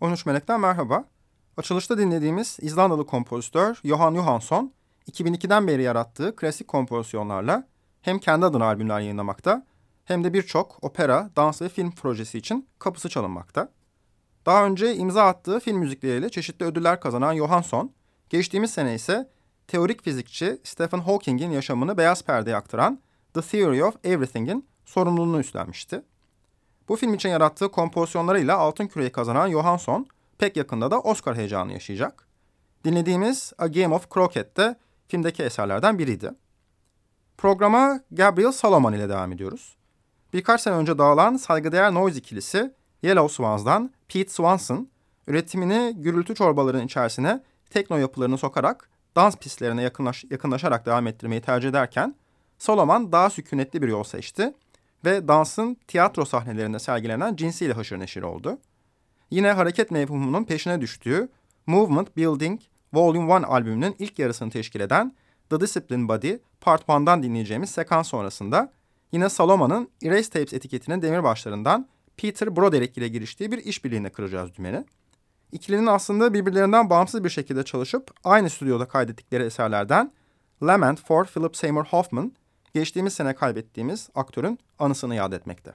13 Melek'ten merhaba. Açılışta dinlediğimiz İzlandalı kompozitör Johan Johansson, 2002'den beri yarattığı klasik kompozisyonlarla hem kendi adına albümler yayınlamakta hem de birçok opera, dans ve film projesi için kapısı çalınmakta. Daha önce imza attığı film müzikleriyle çeşitli ödüller kazanan Johansson, geçtiğimiz sene ise teorik fizikçi Stephen Hawking'in yaşamını beyaz perdeye aktaran The Theory of Everything'in sorumluluğunu üstlenmişti. Bu film için yarattığı kompozisyonlarıyla Altın Küre'yi kazanan Johansson pek yakında da Oscar heyecanı yaşayacak. Dinlediğimiz A Game of Croquet de filmdeki eserlerden biriydi. Programa Gabriel Salomon ile devam ediyoruz. Birkaç sene önce dağılan saygıdeğer Noise ikilisi Yellow Swans'dan Pete Swanson, üretimini gürültü çorbaların içerisine tekno yapılarını sokarak dans pistlerine yakınlaş, yakınlaşarak devam ettirmeyi tercih ederken Solomon daha sükunetli bir yol seçti ve dansın tiyatro sahnelerinde sergilenen cinsiyle haşır neşir oldu. Yine hareket mevhumunun peşine düştüğü Movement Building Volume 1 albümünün ilk yarısını teşkil eden The Discipline Body Part 1'dan dinleyeceğimiz sekans sonrasında yine Salomon'un Erase Tapes etiketinin demirbaşlarından Peter Broderick ile giriştiği bir işbirliğine kıracağız dümeni. İkilinin aslında birbirlerinden bağımsız bir şekilde çalışıp aynı stüdyoda kaydettikleri eserlerden Lament for Philip Seymour Hoffman geçtiğimiz sene kaybettiğimiz aktörün anısını yad etmekte.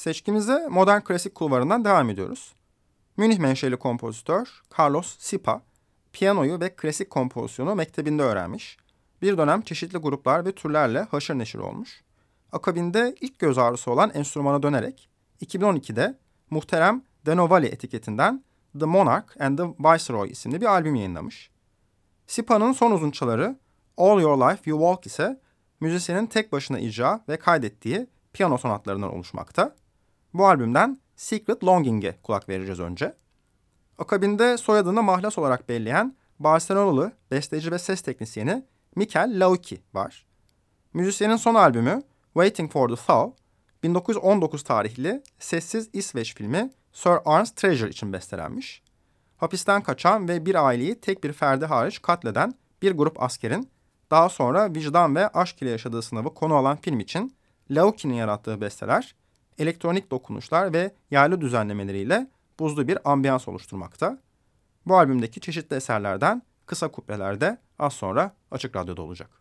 Seçkimize modern klasik kulvarından devam ediyoruz. Münih menşeli kompozitör Carlos Sipa, piyanoyu ve klasik kompozisyonu mektebinde öğrenmiş. Bir dönem çeşitli gruplar ve türlerle haşır neşir olmuş. Akabinde ilk göz ağrısı olan enstrümana dönerek 2012'de muhterem Denovali etiketinden The Monarch and the Viceroy isimli bir albüm yayınlamış. Sipa'nın son uzunçaları All Your Life You Walk ise müzisyenin tek başına icra ve kaydettiği piyano sonatlarından oluşmakta. Bu albümden Secret Longing'e kulak vereceğiz önce. Akabinde soyadını mahlas olarak belleyen Barcelonalı besteci ve ses teknisyeni Mikel Lauki var. Müzisyenin son albümü Waiting for the Thaw, 1919 tarihli sessiz İsveç filmi Sir Arns Treasure için bestelenmiş. Hapisten kaçan ve bir aileyi tek bir ferdi hariç katleden bir grup askerin daha sonra vicdan ve aşk ile yaşadığı sınavı konu alan film için Lauki'nin yarattığı besteler elektronik dokunuşlar ve yaylı düzenlemeleriyle buzlu bir ambiyans oluşturmakta. Bu albümdeki çeşitli eserlerden kısa kuplelerde az sonra Açık Radyo'da olacak.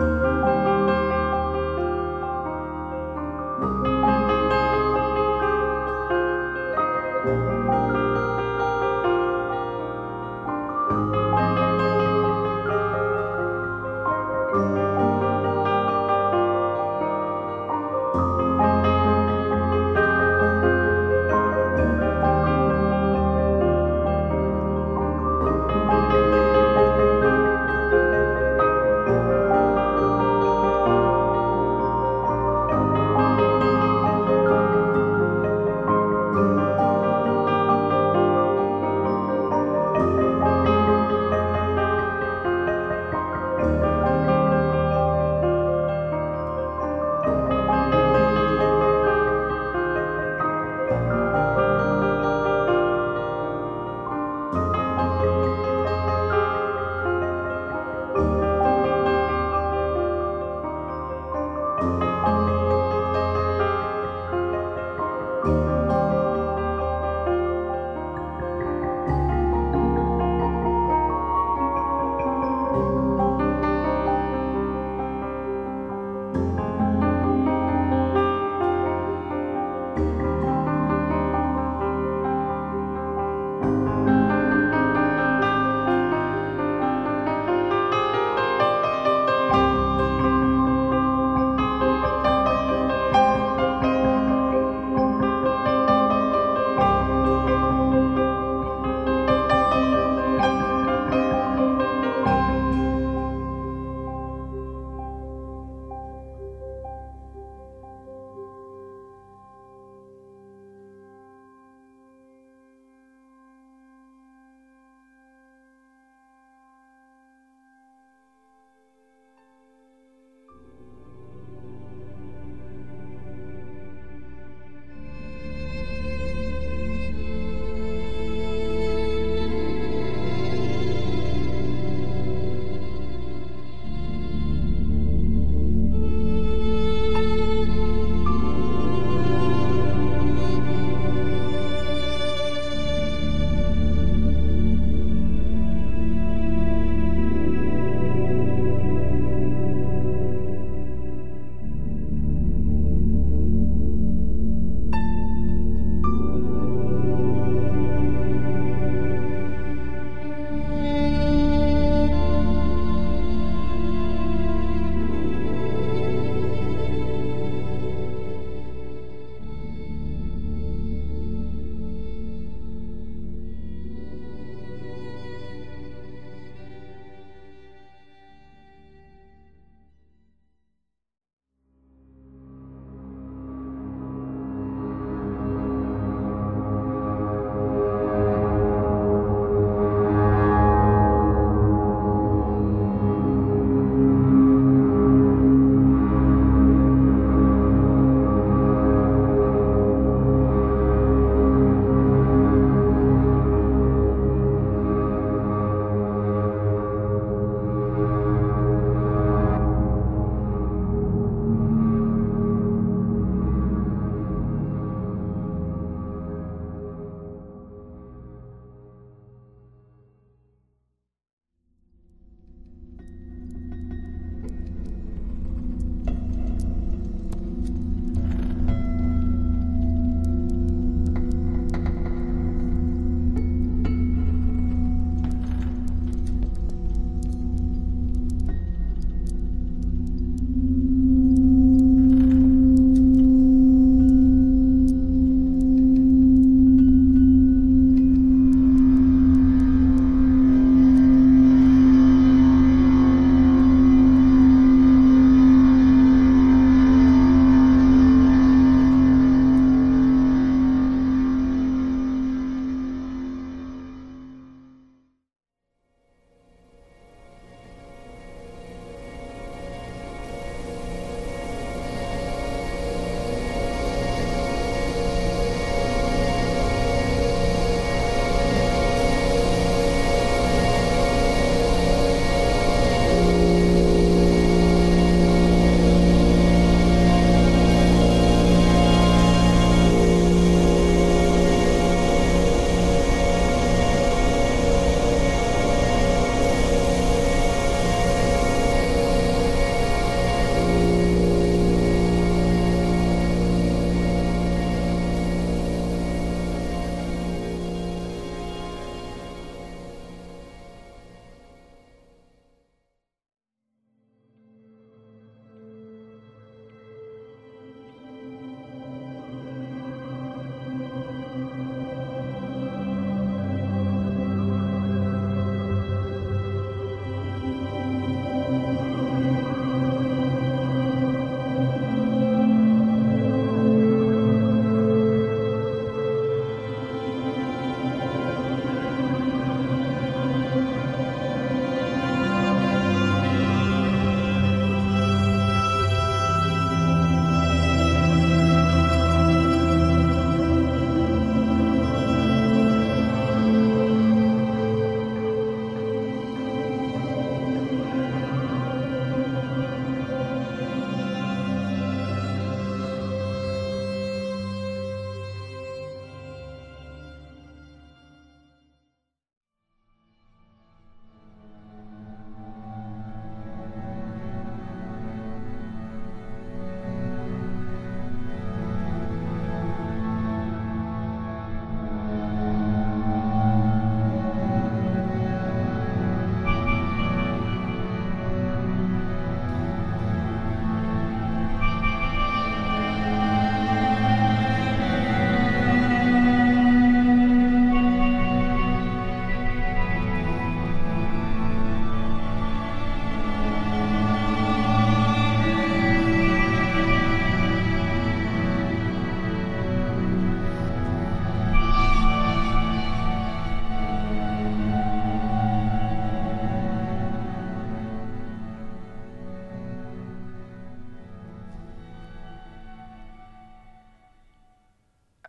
you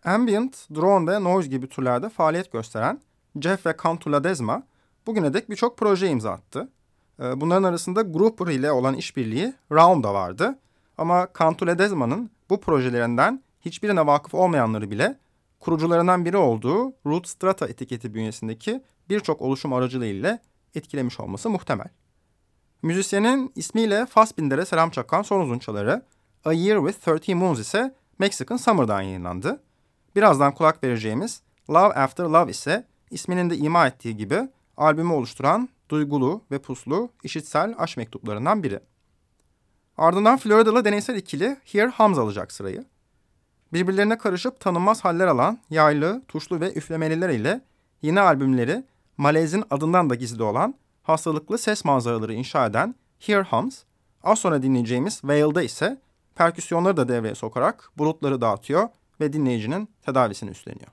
Ambient, drone ve noise gibi türlerde faaliyet gösteren Jeff ve Cantu Ledesma bugüne dek birçok proje imza attı. Ee, bunların arasında Grouper ile olan işbirliği Realm da vardı. Ama Cantu Ledesma'nın bu projelerinden hiçbirine vakıf olmayanları bile kurucularından biri olduğu Root Strata etiketi bünyesindeki birçok oluşum aracılığıyla etkilemiş olması muhtemel. Müzisyenin ismiyle Fassbinder'e selam çakan son uzunçaları A Year with 30 Moons ise Mexican Summer'dan yayınlandı. Birazdan kulak vereceğimiz Love After Love ise isminin de ima ettiği gibi albümü oluşturan duygulu ve puslu işitsel aşk mektuplarından biri. Ardından Floridalı deneysel ikili Here Hums alacak sırayı. Birbirlerine karışıp tanınmaz haller alan yaylı, tuşlu ve üflemeliler ile yeni albümleri Malez'in adından da gizli olan hastalıklı ses manzaraları inşa eden Here Hums, az sonra dinleyeceğimiz Veil'da ise perküsyonları da devreye sokarak bulutları dağıtıyor ve dinleyicinin tedavisini üstleniyor.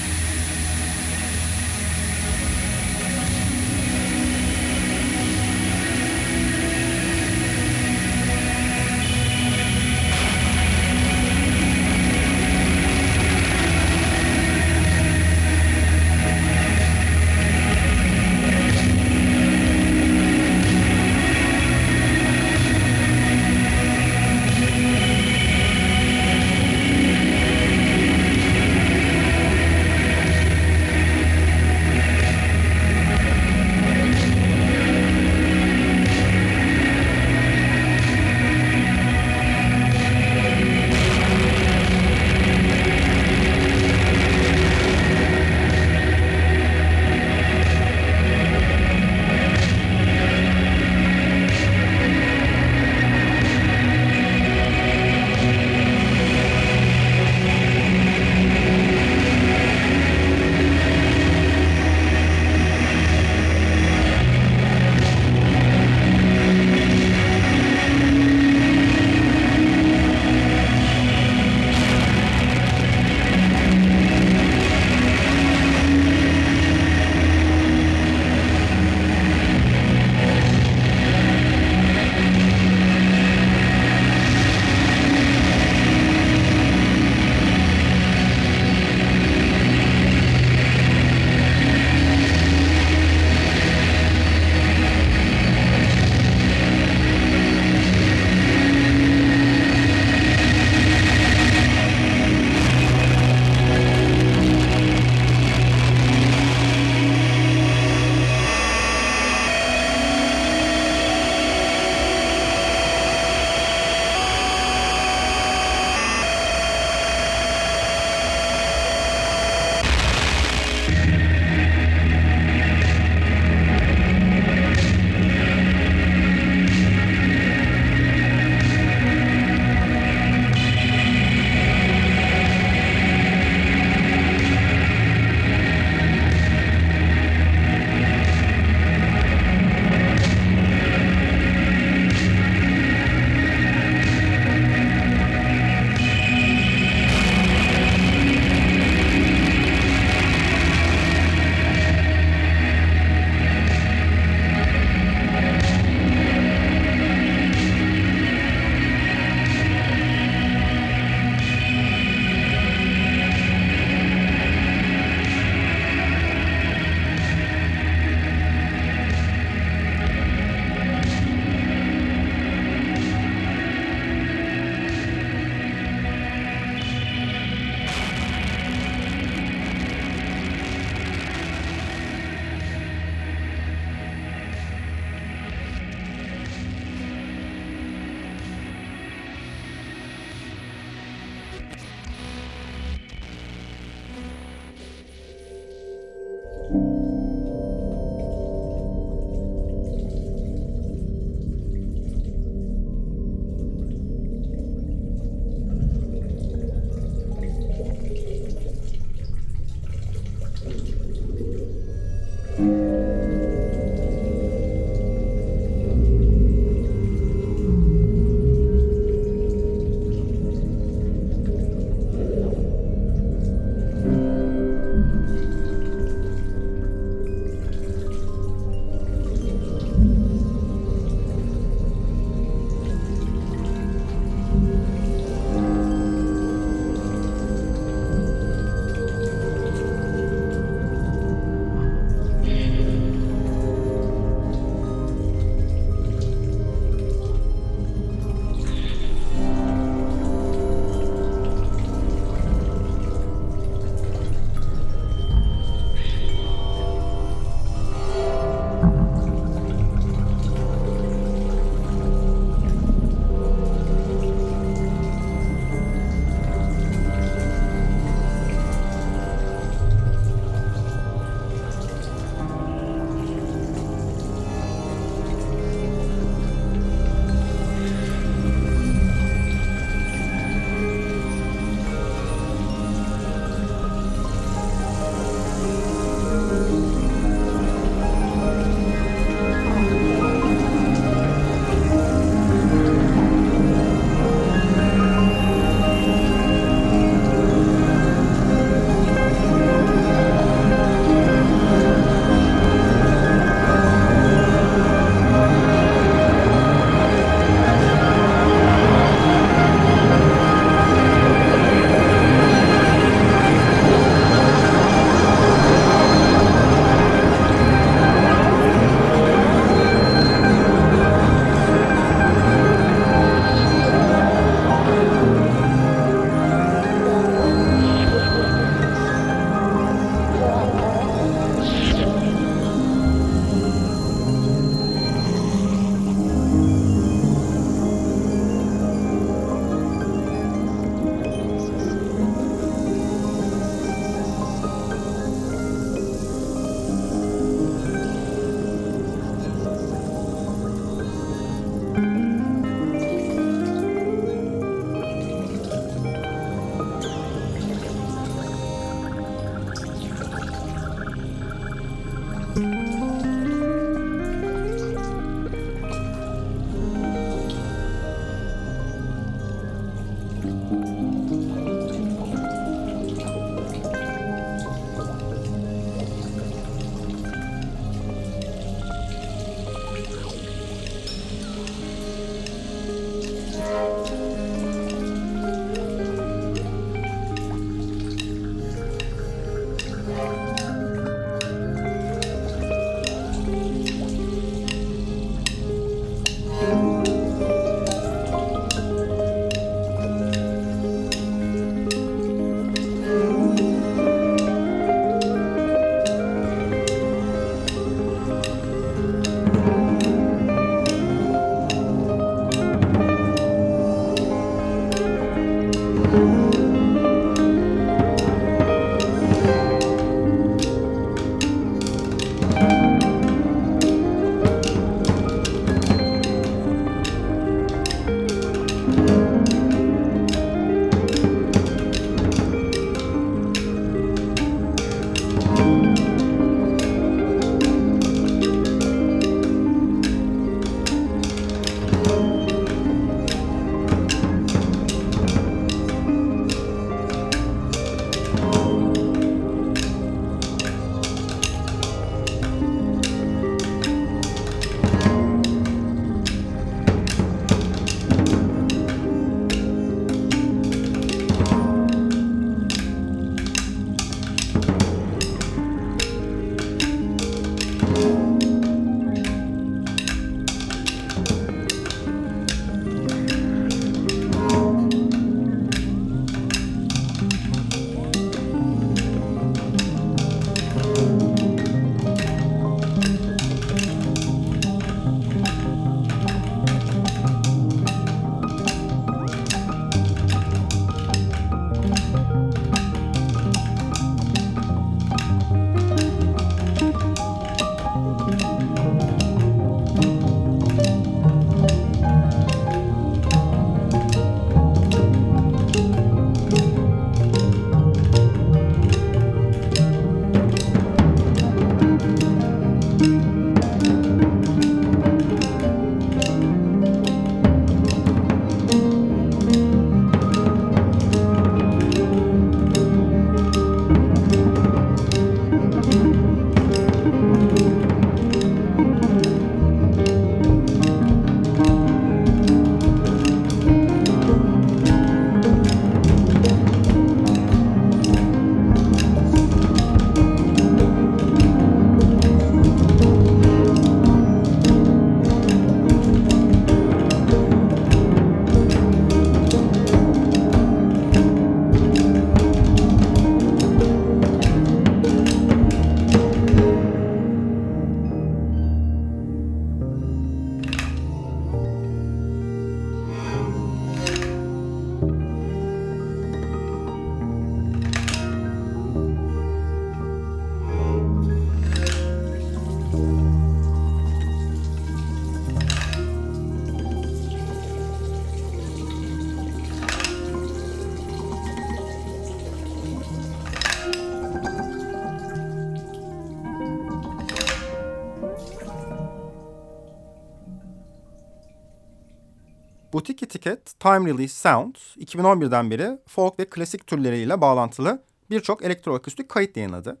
Butik etiket Time Release Sound 2011'den beri folk ve klasik türleriyle bağlantılı birçok elektroakustik kayıt yayınladı.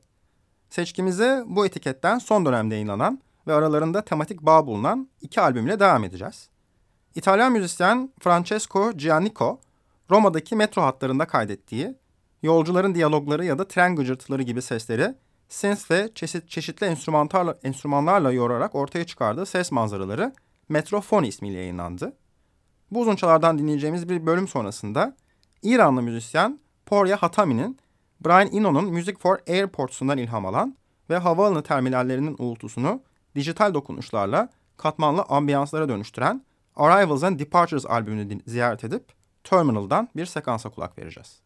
Seçkimize bu etiketten son dönemde yayınlanan ve aralarında tematik bağ bulunan iki albümle devam edeceğiz. İtalyan müzisyen Francesco Giannico, Roma'daki metro hatlarında kaydettiği, yolcuların diyalogları ya da tren gıcırtıları gibi sesleri synth ve çeşit, çeşitli enstrümanlarla, enstrümanlarla yorarak ortaya çıkardığı ses manzaraları Metrofoni ismiyle yayınlandı. Bu uzunçalardan dinleyeceğimiz bir bölüm sonrasında İranlı müzisyen Porya Hatami'nin Brian Eno'nun Music for Airports'undan ilham alan ve havaalanı terminallerinin uğultusunu dijital dokunuşlarla katmanlı ambiyanslara dönüştüren Arrivals and Departures albümünü ziyaret edip Terminal'dan bir sekansa kulak vereceğiz.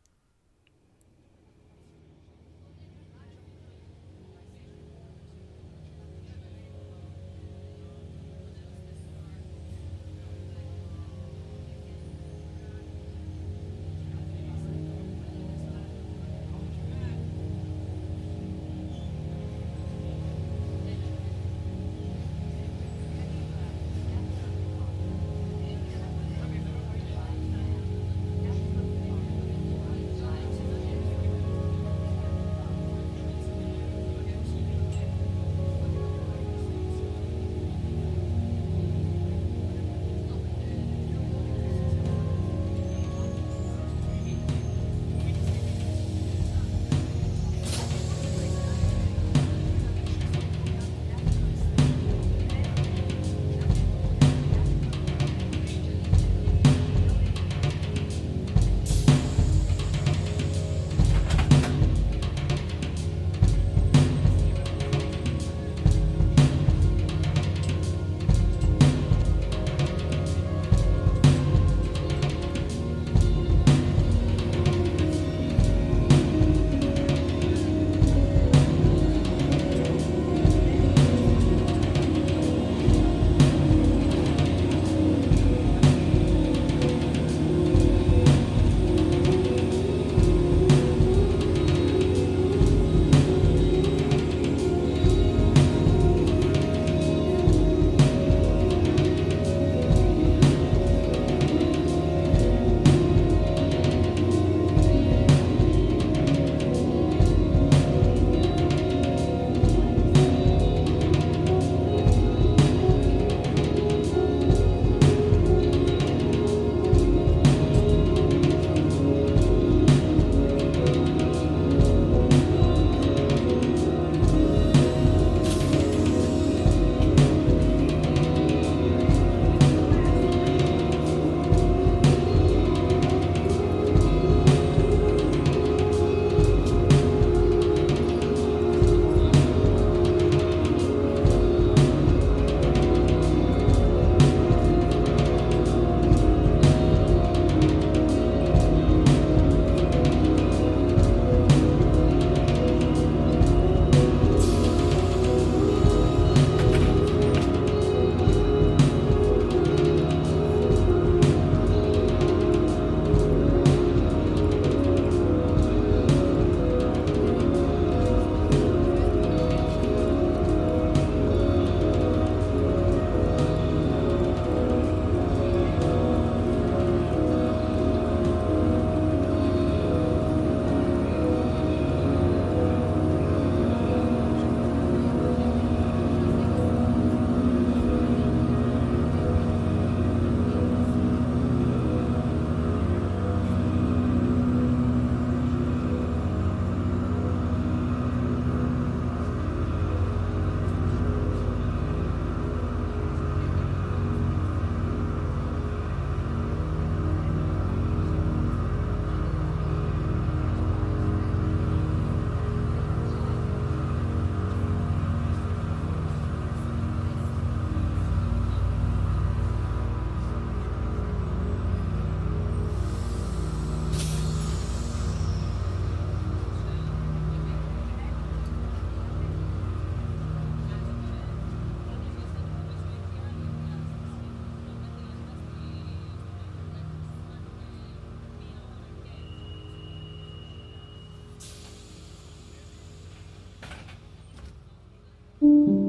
Mm-hmm.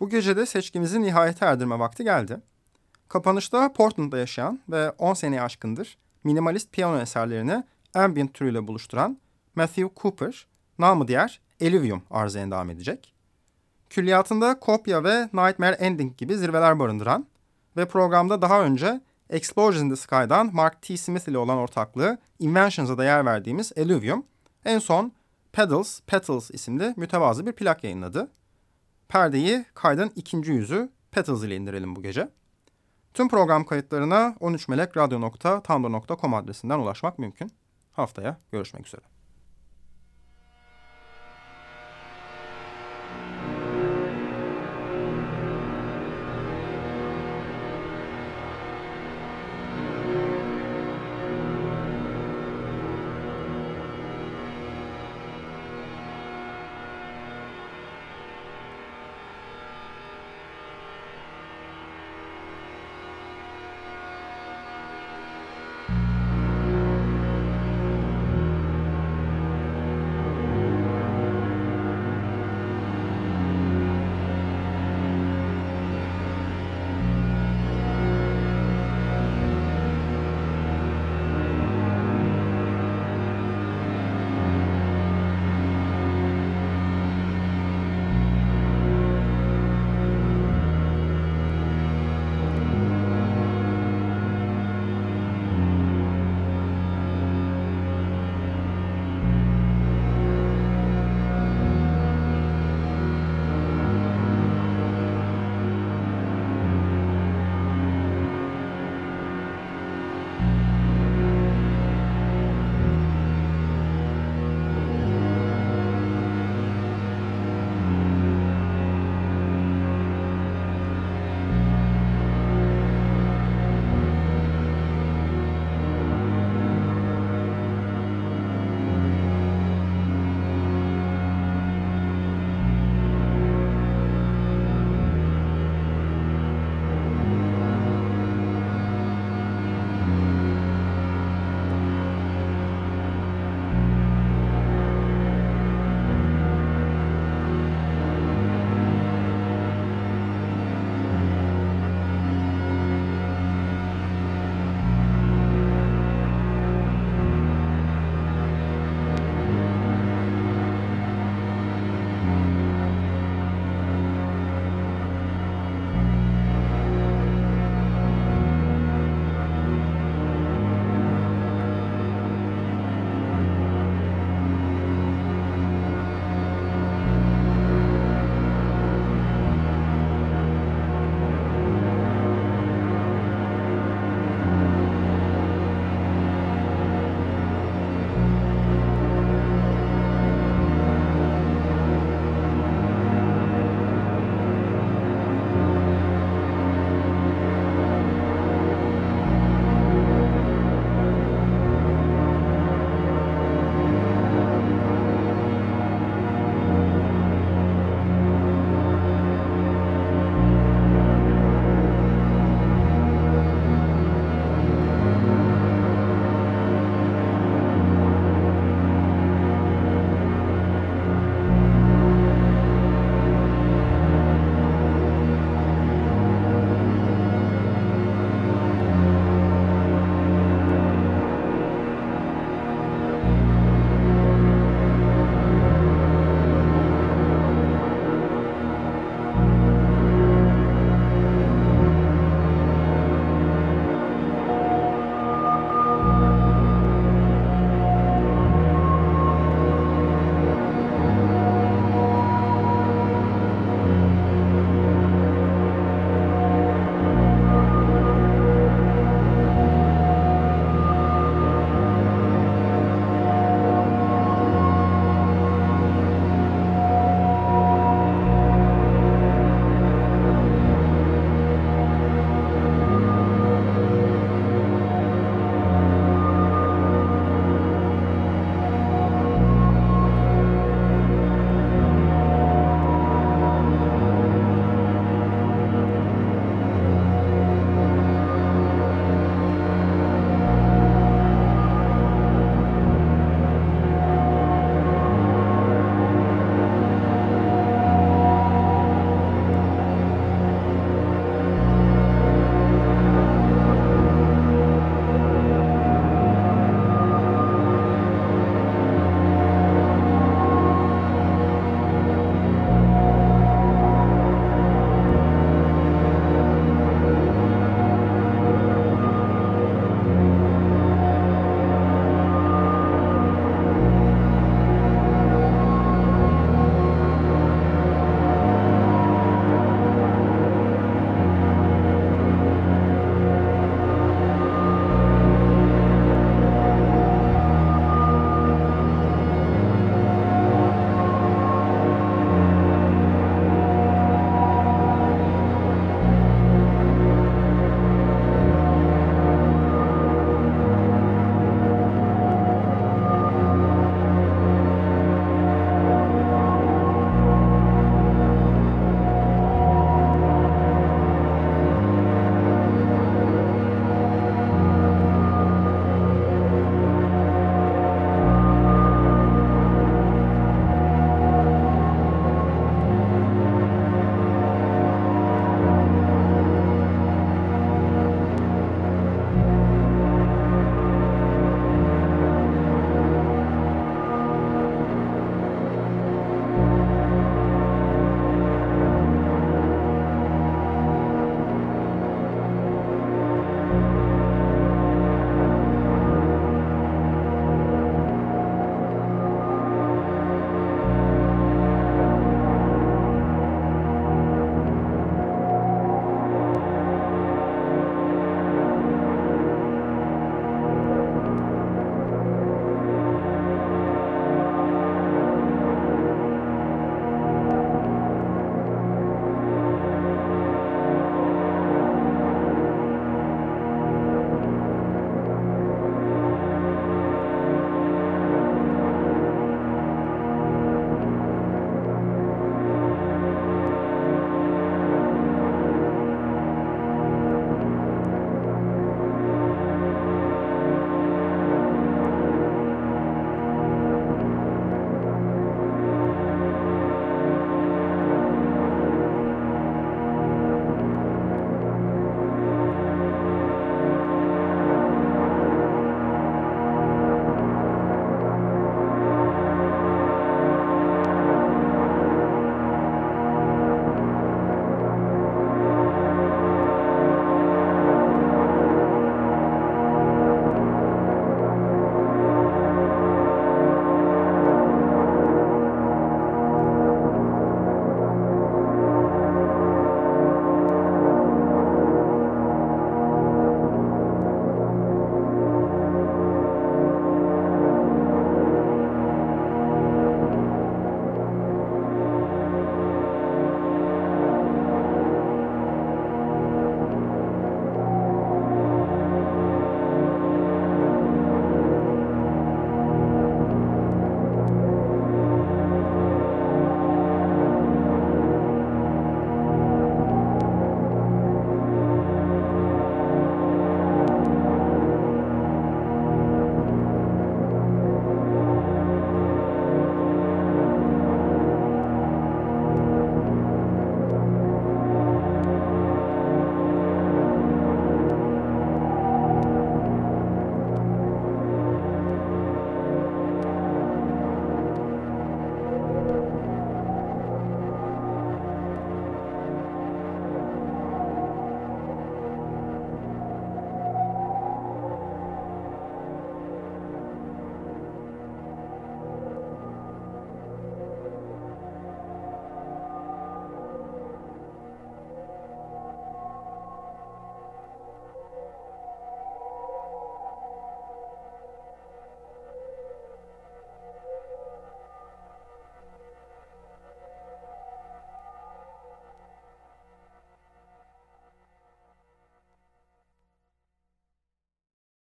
Bu gece de seçkimizi nihayete erdirme vakti geldi. Kapanışta Portland'da yaşayan ve 10 seneyi aşkındır minimalist piyano eserlerini ambient türüyle buluşturan Matthew Cooper, namı diğer Elivium arıza devam edecek. Külliyatında Kopya ve Nightmare Ending gibi zirveler barındıran ve programda daha önce Explosions in the Sky'dan Mark T. Smith ile olan ortaklığı Inventions'a da yer verdiğimiz Eluvium, en son Pedals, Petals isimli mütevazı bir plak yayınladı. Perdeyi kaydın ikinci yüzü Petals ile indirelim bu gece. Tüm program kayıtlarına 13melekradyo.tumblr.com adresinden ulaşmak mümkün. Haftaya görüşmek üzere.